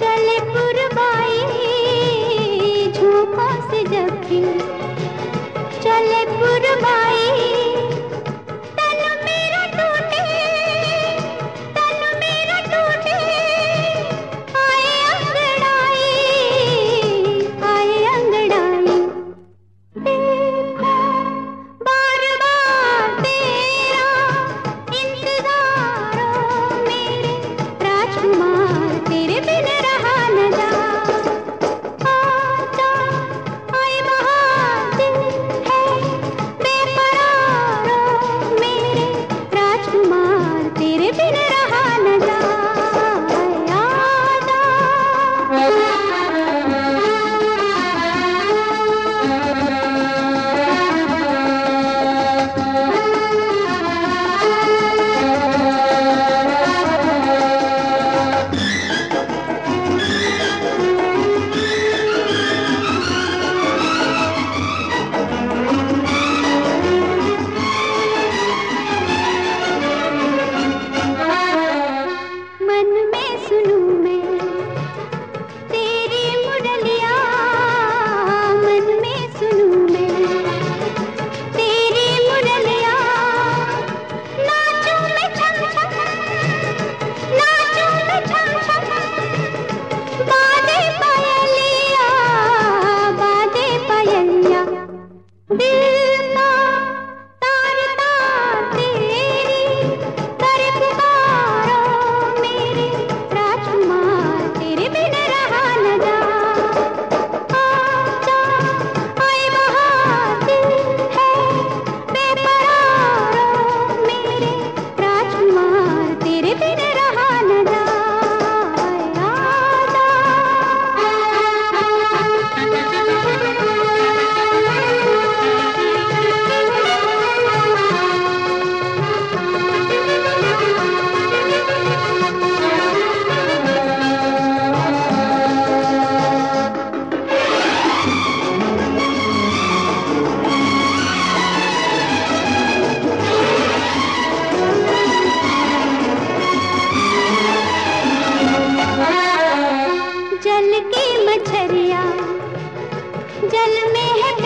चले पुरबाई झूठा से जबकि चले पुर दिल में है